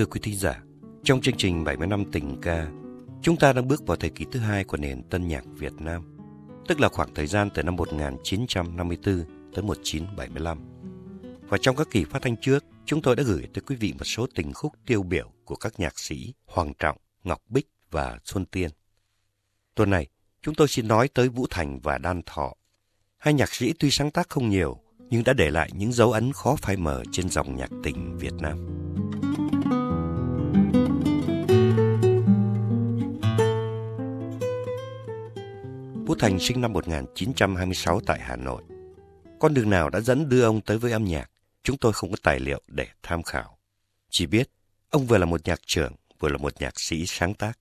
Thưa quý thính giả, trong chương trình 70 năm tình ca, chúng ta đang bước vào thời kỳ thứ hai của nền tân nhạc Việt Nam, tức là khoảng thời gian từ năm 1954 tới 1975. Và trong các kỳ phát thanh trước, chúng tôi đã gửi tới quý vị một số tình khúc tiêu biểu của các nhạc sĩ Hoàng Trọng, Ngọc Bích và Xuân Tiên. Tuần này, chúng tôi xin nói tới Vũ Thành và Đan Thọ. Hai nhạc sĩ tuy sáng tác không nhiều, nhưng đã để lại những dấu ấn khó phai mờ trên dòng nhạc tình Việt Nam. Vũ Thành sinh năm 1926 tại Hà Nội. Con đường nào đã dẫn đưa ông tới với âm nhạc, chúng tôi không có tài liệu để tham khảo. Chỉ biết, ông vừa là một nhạc trưởng, vừa là một nhạc sĩ sáng tác.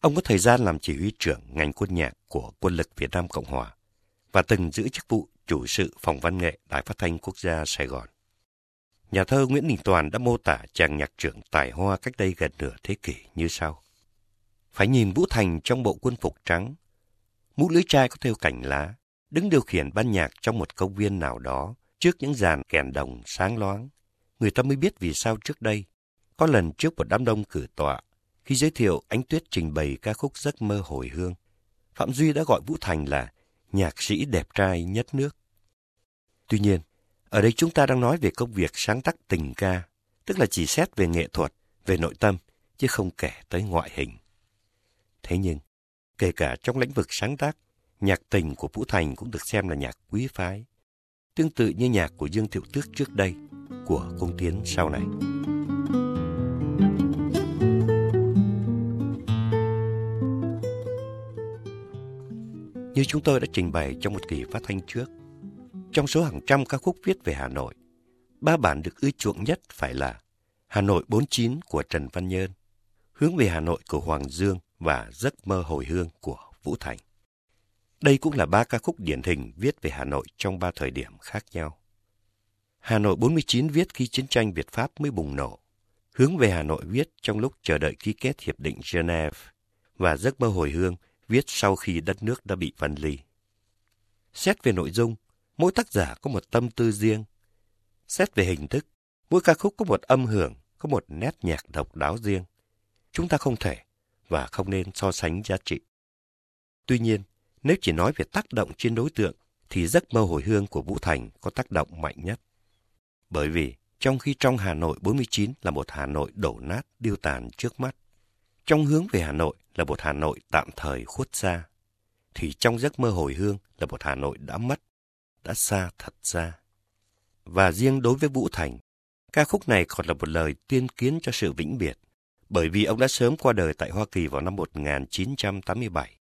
Ông có thời gian làm chỉ huy trưởng ngành quân nhạc của Quân lực Việt Nam Cộng Hòa và từng giữ chức vụ chủ sự phòng văn nghệ Đài Phát thanh Quốc gia Sài Gòn. Nhà thơ Nguyễn Đình Toàn đã mô tả chàng nhạc trưởng tài hoa cách đây gần nửa thế kỷ như sau. Phải nhìn Vũ Thành trong bộ quân phục trắng, mũ lưới chai có theo cành lá, đứng điều khiển ban nhạc trong một công viên nào đó trước những dàn kèn đồng sáng loáng. Người ta mới biết vì sao trước đây, có lần trước một đám đông cử tọa, khi giới thiệu Ánh Tuyết trình bày ca khúc Giấc mơ hồi hương, Phạm Duy đã gọi Vũ Thành là nhạc sĩ đẹp trai nhất nước. Tuy nhiên, ở đây chúng ta đang nói về công việc sáng tác tình ca, tức là chỉ xét về nghệ thuật, về nội tâm, chứ không kể tới ngoại hình. Thế nhưng, kể cả trong lĩnh vực sáng tác, nhạc tình của Vũ Thành cũng được xem là nhạc quý phái, tương tự như nhạc của Dương Thiệu Tước trước đây, của Công Tiến sau này. Như chúng tôi đã trình bày trong một kỳ phát thanh trước, trong số hàng trăm ca khúc viết về Hà Nội, ba bản được ưa chuộng nhất phải là Hà Nội 49 của Trần Văn Nhơn, Hướng về Hà Nội của Hoàng Dương và Giấc mơ hồi hương của Vũ Thành. Đây cũng là ba ca khúc điển hình viết về Hà Nội trong ba thời điểm khác nhau. Hà Nội 49 viết khi chiến tranh Việt Pháp mới bùng nổ. Hướng về Hà Nội viết trong lúc chờ đợi ký kết Hiệp định Geneva và Giấc mơ hồi hương viết sau khi đất nước đã bị phân ly. Xét về nội dung, mỗi tác giả có một tâm tư riêng. Xét về hình thức, mỗi ca khúc có một âm hưởng, có một nét nhạc độc đáo riêng. Chúng ta không thể và không nên so sánh giá trị. Tuy nhiên, nếu chỉ nói về tác động trên đối tượng, thì giấc mơ hồi hương của Vũ Thành có tác động mạnh nhất. Bởi vì, trong khi trong Hà Nội 49 là một Hà Nội đổ nát, điêu tàn trước mắt, trong hướng về Hà Nội là một Hà Nội tạm thời khuất xa, thì trong giấc mơ hồi hương là một Hà Nội đã mất, đã xa thật xa. Và riêng đối với Vũ Thành, ca khúc này còn là một lời tiên kiến cho sự vĩnh biệt, bởi vì ông đã sớm qua đời tại Hoa Kỳ vào năm 1987,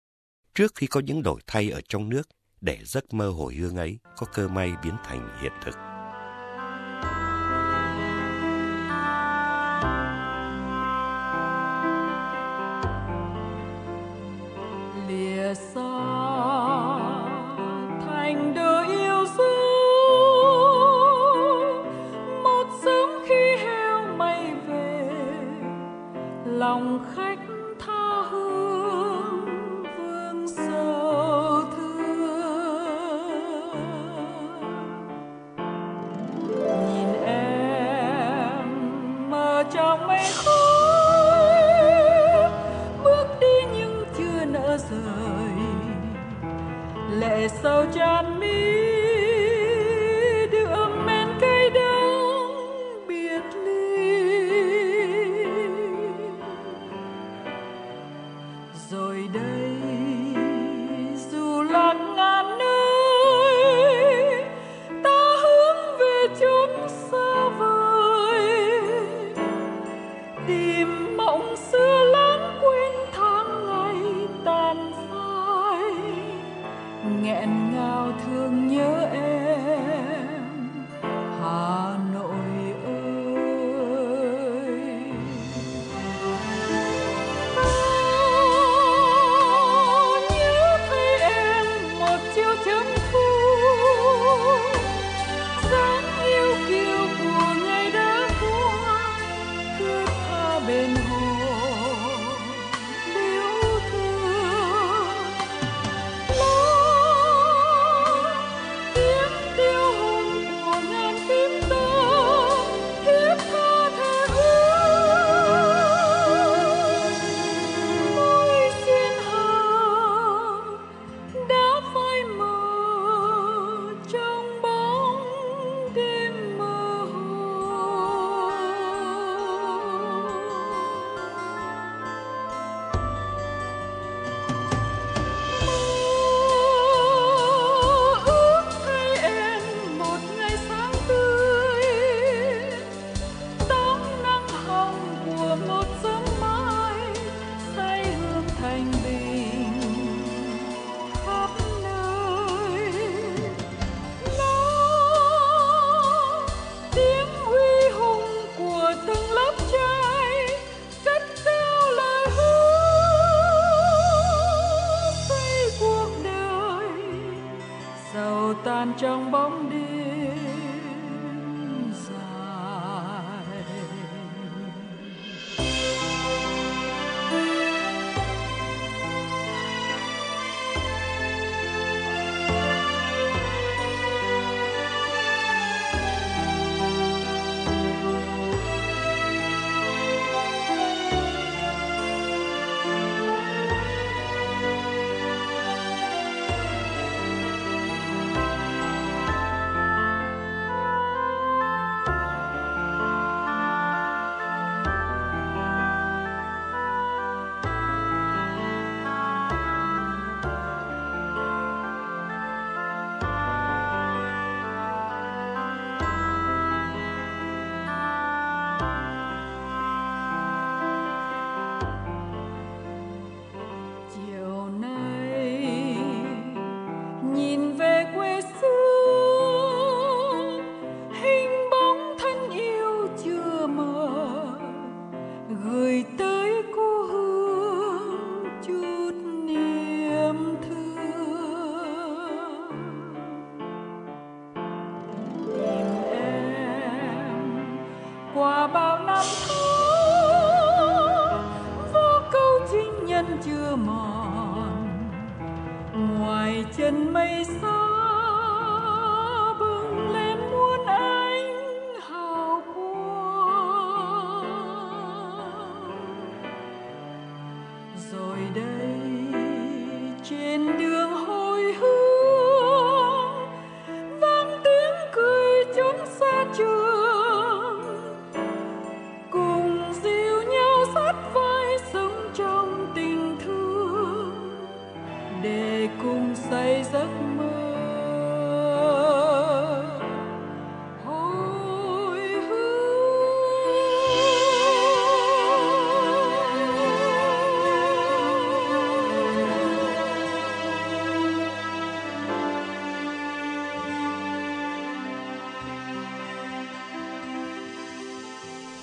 trước khi có những đổi thay ở trong nước để giấc mơ hồi hương ấy có cơ may biến thành hiện thực. lìa tiêu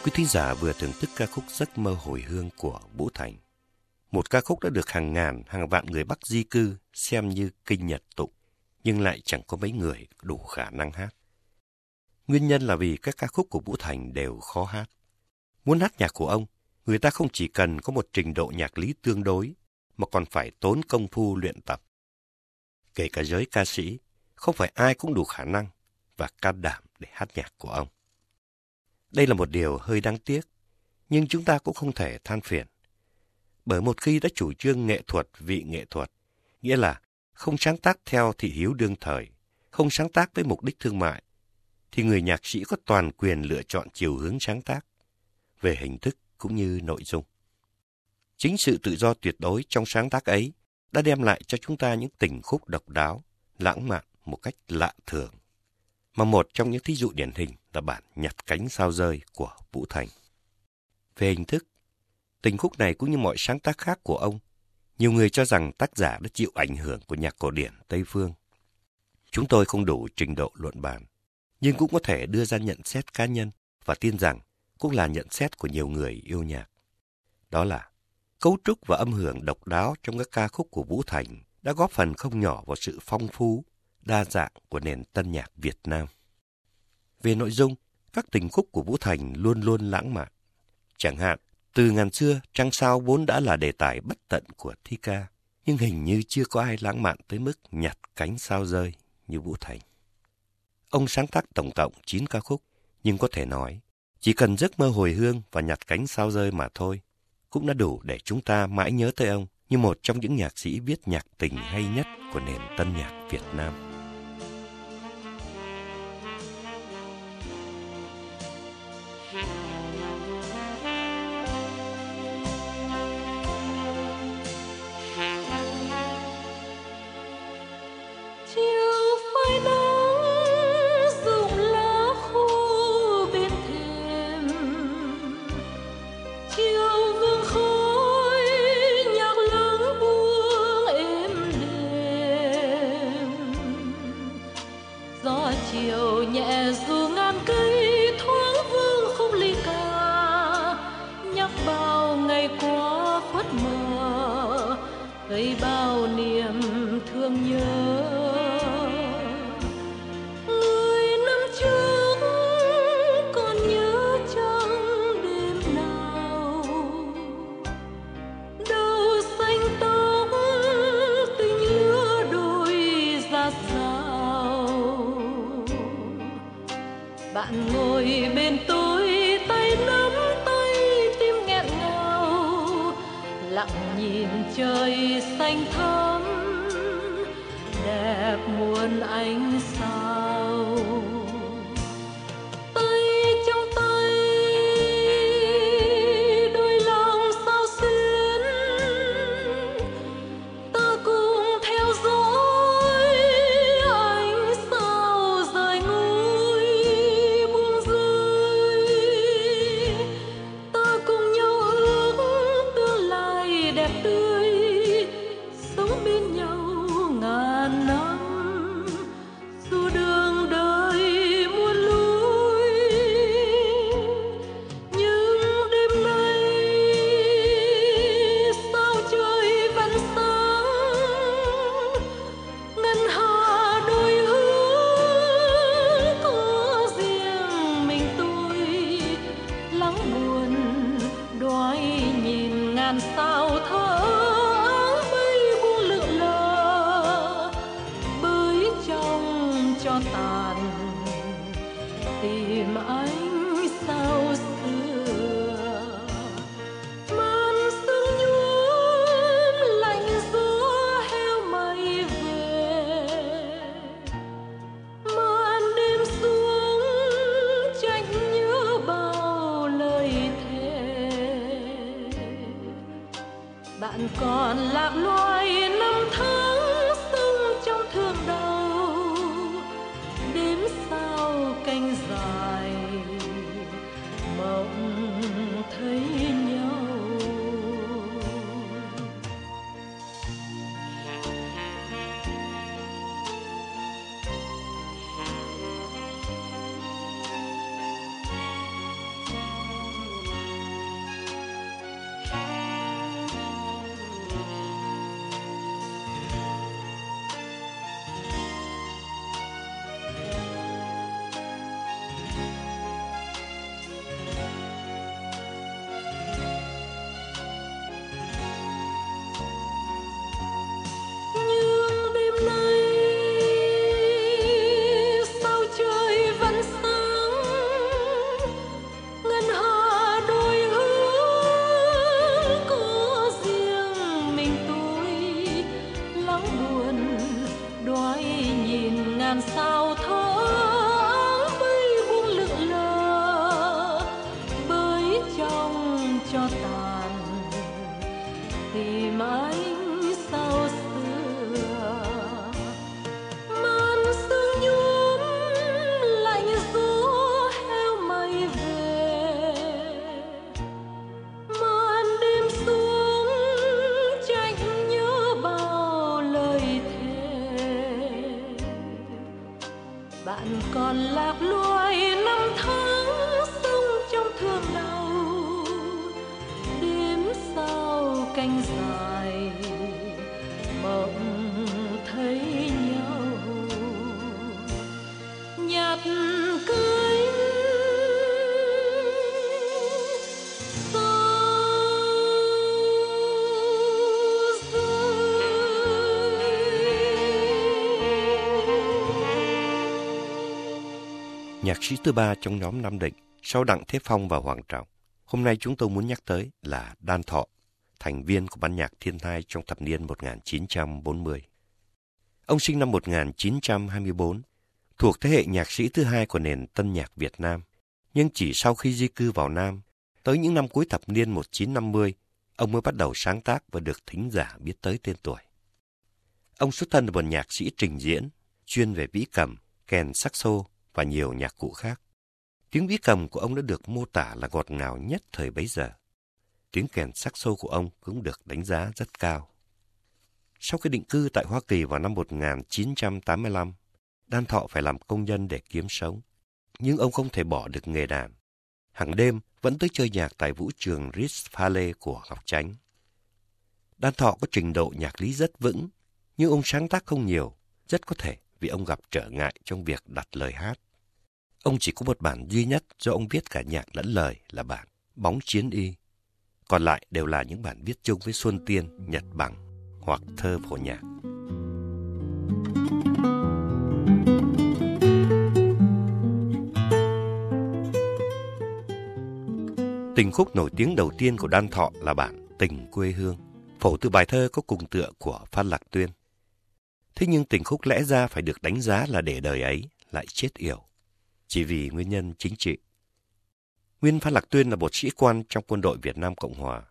Quý thính giả vừa thưởng thức ca khúc Giấc mơ hồi hương của Vũ Thành. Một ca khúc đã được hàng ngàn, hàng vạn người Bắc di cư xem như kinh nhật tụng, nhưng lại chẳng có mấy người đủ khả năng hát. Nguyên nhân là vì các ca khúc của Vũ Thành đều khó hát. Muốn hát nhạc của ông, người ta không chỉ cần có một trình độ nhạc lý tương đối, mà còn phải tốn công phu luyện tập. Kể cả giới ca sĩ, không phải ai cũng đủ khả năng và can đảm để hát nhạc của ông. Đây là một điều hơi đáng tiếc, nhưng chúng ta cũng không thể than phiền. Bởi một khi đã chủ trương nghệ thuật vị nghệ thuật, nghĩa là không sáng tác theo thị hiếu đương thời, không sáng tác với mục đích thương mại, thì người nhạc sĩ có toàn quyền lựa chọn chiều hướng sáng tác, về hình thức cũng như nội dung. Chính sự tự do tuyệt đối trong sáng tác ấy đã đem lại cho chúng ta những tình khúc độc đáo, lãng mạn một cách lạ thường mà một trong những thí dụ điển hình là bản Nhặt cánh sao rơi của Vũ Thành. Về hình thức, tình khúc này cũng như mọi sáng tác khác của ông, nhiều người cho rằng tác giả đã chịu ảnh hưởng của nhạc cổ điển Tây Phương. Chúng tôi không đủ trình độ luận bàn, nhưng cũng có thể đưa ra nhận xét cá nhân và tin rằng cũng là nhận xét của nhiều người yêu nhạc. Đó là cấu trúc và âm hưởng độc đáo trong các ca khúc của Vũ Thành đã góp phần không nhỏ vào sự phong phú đa dạng của nền tân nhạc Việt Nam. Về nội dung, các tình khúc của Vũ Thành luôn luôn lãng mạn. Chẳng hạn, từ ngàn xưa, trăng sao vốn đã là đề tài bất tận của thi ca, nhưng hình như chưa có ai lãng mạn tới mức nhặt cánh sao rơi như Vũ Thành. Ông sáng tác tổng cộng 9 ca khúc, nhưng có thể nói, chỉ cần giấc mơ hồi hương và nhặt cánh sao rơi mà thôi, cũng đã đủ để chúng ta mãi nhớ tới ông như một trong những nhạc sĩ viết nhạc tình hay nhất của nền tân nhạc Việt Nam. bạn ngồi bên tôi, tay nắm tay tim nghẹn ngào. Lặng nhìn trời xanh thắm, đẹp muôn ánh Nhạc sĩ thứ ba trong nhóm Nam Định, sau Đặng Thế Phong và Hoàng Trọng. Hôm nay chúng tôi muốn nhắc tới là Đan Thọ, thành viên của ban nhạc Thiên Thai trong thập niên 1940. Ông sinh năm 1924, thuộc thế hệ nhạc sĩ thứ hai của nền tân nhạc Việt Nam. Nhưng chỉ sau khi di cư vào Nam, tới những năm cuối thập niên 1950, ông mới bắt đầu sáng tác và được thính giả biết tới tên tuổi. Ông xuất thân là một nhạc sĩ trình diễn, chuyên về vĩ cầm, kèn saxo và nhiều nhạc cụ khác. Tiếng vĩ cầm của ông đã được mô tả là ngọt ngào nhất thời bấy giờ. Tiếng kèn saxo của ông cũng được đánh giá rất cao. Sau khi định cư tại Hoa Kỳ vào năm 1985, Đan Thọ phải làm công nhân để kiếm sống. Nhưng ông không thể bỏ được nghề đàn. Hàng đêm vẫn tới chơi nhạc tại vũ trường Ritz Palais của Ngọc Chánh. Đan Thọ có trình độ nhạc lý rất vững, nhưng ông sáng tác không nhiều, rất có thể vì ông gặp trở ngại trong việc đặt lời hát. Ông chỉ có một bản duy nhất do ông viết cả nhạc lẫn lời là bản Bóng Chiến Y. Còn lại đều là những bản viết chung với Xuân Tiên, Nhật Bằng hoặc thơ phổ nhạc. Tình khúc nổi tiếng đầu tiên của Đan Thọ là bản Tình quê hương, phổ từ bài thơ có cùng tựa của Phan Lạc Tuyên. Thế nhưng tình khúc lẽ ra phải được đánh giá là để đời ấy lại chết yểu, chỉ vì nguyên nhân chính trị. Nguyên Phan Lạc Tuyên là một sĩ quan trong quân đội Việt Nam Cộng Hòa.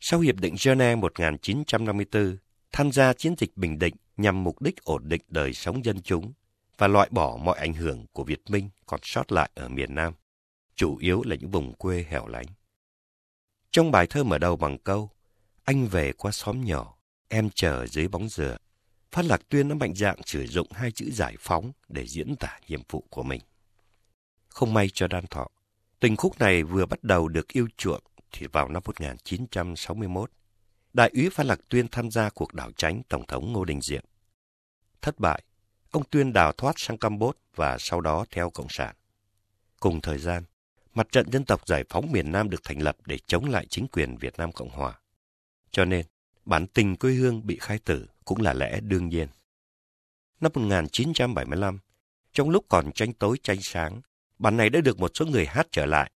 Sau Hiệp định Geneva 1954, tham gia chiến dịch Bình Định nhằm mục đích ổn định đời sống dân chúng và loại bỏ mọi ảnh hưởng của Việt Minh còn sót lại ở miền Nam, chủ yếu là những vùng quê hẻo lánh. Trong bài thơ mở đầu bằng câu Anh về qua xóm nhỏ, em chờ dưới bóng dừa, Phan Lạc Tuyên đã mạnh dạn sử dụng hai chữ giải phóng để diễn tả nhiệm vụ của mình. Không may cho Đan Thọ, tình khúc này vừa bắt đầu được yêu chuộng thì vào năm 1961, Đại úy Phan Lạc Tuyên tham gia cuộc đảo tránh Tổng thống Ngô Đình Diệm. Thất bại, ông Tuyên đào thoát sang Campuchia và sau đó theo Cộng sản. Cùng thời gian, Mặt trận dân tộc giải phóng miền Nam được thành lập để chống lại chính quyền Việt Nam Cộng Hòa. Cho nên, bản tình quê hương bị khai tử cũng là lẽ đương nhiên. Năm 1975, trong lúc còn tranh tối tranh sáng, bản này đã được một số người hát trở lại,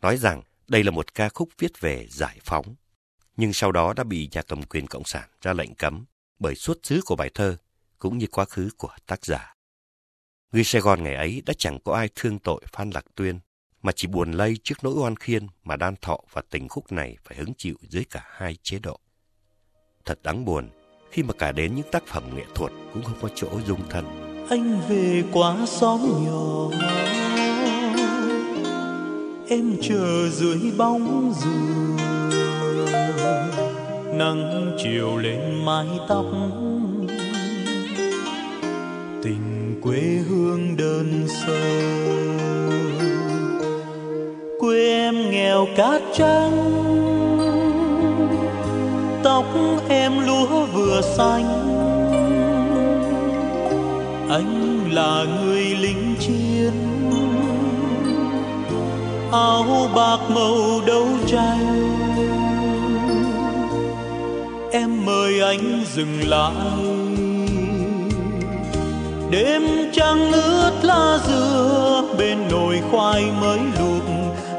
nói rằng đây là một ca khúc viết về giải phóng. Nhưng sau đó đã bị nhà cầm quyền Cộng sản ra lệnh cấm bởi xuất xứ của bài thơ cũng như quá khứ của tác giả. Người Sài Gòn ngày ấy đã chẳng có ai thương tội Phan Lạc Tuyên, mà chỉ buồn lây trước nỗi oan khiên mà Đan Thọ và tình khúc này phải hứng chịu dưới cả hai chế độ. Thật đáng buồn khi mà cả đến những tác phẩm nghệ thuật cũng không có chỗ dung thân. Anh về quá xóm nhỏ. Em chờ dưới bóng dừa Nắng chiều lên mái tóc. Tình quê hương đơn sơ. Quê em nghèo cát trắng em lúa vừa xanh. Anh là người lính chiến. Áo bạc màu đấu tranh. Em mời anh dừng lại. Đêm trăng ướt lá dừa, bên nồi khoai mới luộc,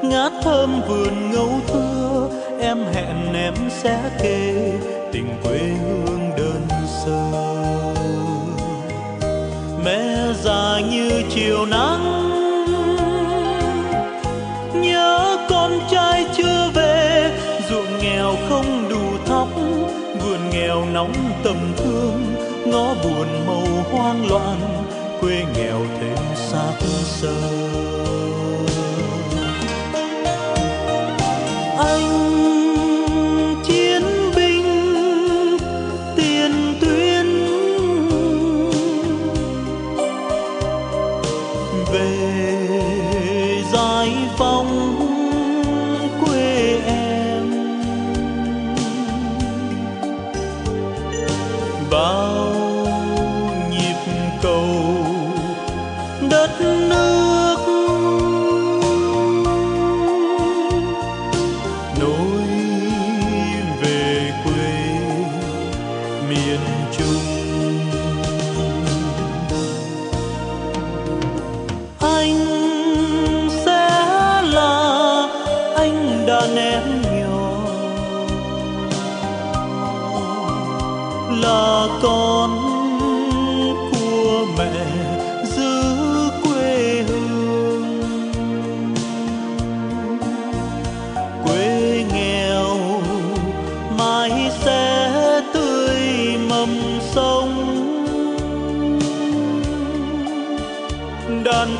ngát thơm vườn ngâu thương hẹn em sẽ kể tình quê hương đơn sơ. Mẹ già như chiều nắng, nhớ con trai chưa về. Ruộng nghèo không đủ thóc, vườn nghèo nóng tầm thương, ngõ buồn màu hoang loạn, quê nghèo thêm xa xôi chung. Anh sẽ là anh đàn em nhỏ là con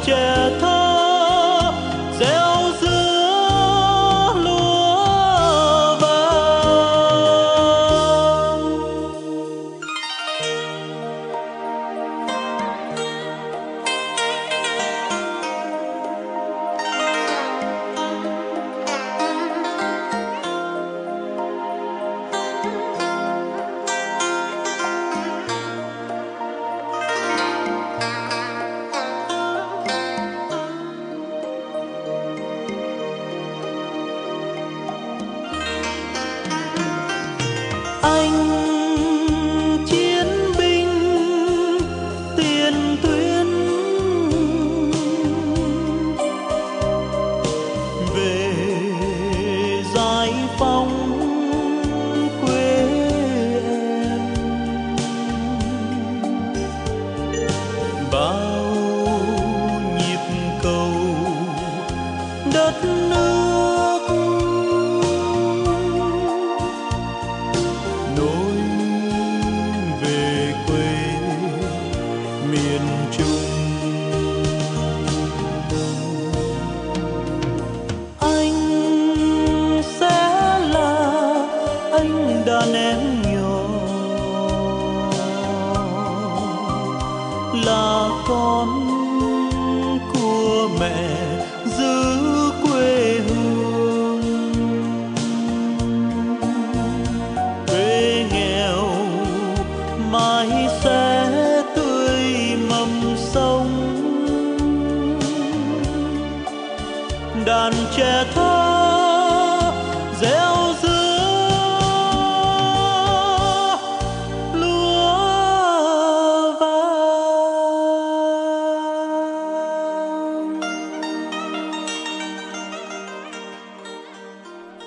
trẻ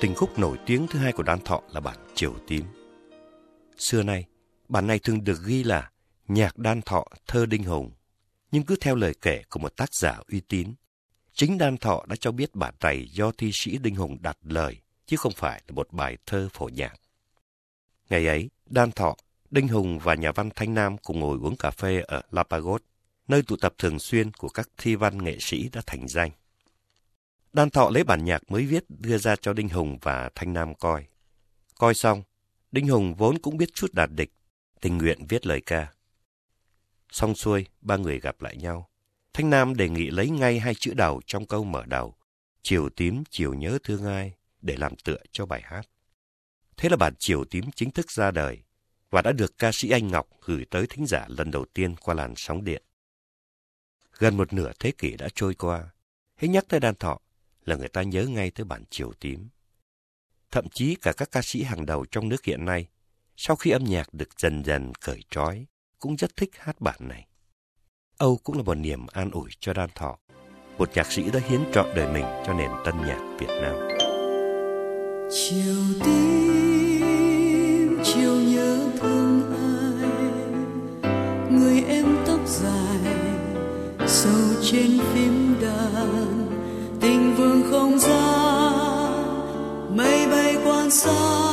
Tình khúc nổi tiếng thứ hai của Đan Thọ là bản Triều Tím. Xưa nay, bản này thường được ghi là nhạc Đan Thọ thơ Đinh Hùng, nhưng cứ theo lời kể của một tác giả uy tín, chính Đan Thọ đã cho biết bản này do thi sĩ Đinh Hùng đặt lời, chứ không phải là một bài thơ phổ nhạc. Ngày ấy, Đan Thọ, Đinh Hùng và nhà văn Thanh Nam cùng ngồi uống cà phê ở Lapagos, nơi tụ tập thường xuyên của các thi văn nghệ sĩ đã thành danh. Đan Thọ lấy bản nhạc mới viết đưa ra cho Đinh Hùng và Thanh Nam coi. Coi xong, Đinh Hùng vốn cũng biết chút đạt địch, tình nguyện viết lời ca. Xong xuôi, ba người gặp lại nhau. Thanh Nam đề nghị lấy ngay hai chữ đầu trong câu mở đầu, chiều tím chiều nhớ thương ai, để làm tựa cho bài hát. Thế là bản chiều tím chính thức ra đời và đã được ca sĩ Anh Ngọc gửi tới thính giả lần đầu tiên qua làn sóng điện. Gần một nửa thế kỷ đã trôi qua, hãy nhắc tới đàn thọ là người ta nhớ ngay tới bản chiều tím. Thậm chí cả các ca sĩ hàng đầu trong nước hiện nay, sau khi âm nhạc được dần dần cởi trói, cũng rất thích hát bản này. Âu cũng là một niềm an ủi cho đan thọ, một nhạc sĩ đã hiến trọn đời mình cho nền tân nhạc Việt Nam. Chiều tím, chiều nhớ thương ai, người em tóc dài, sâu trên phim song.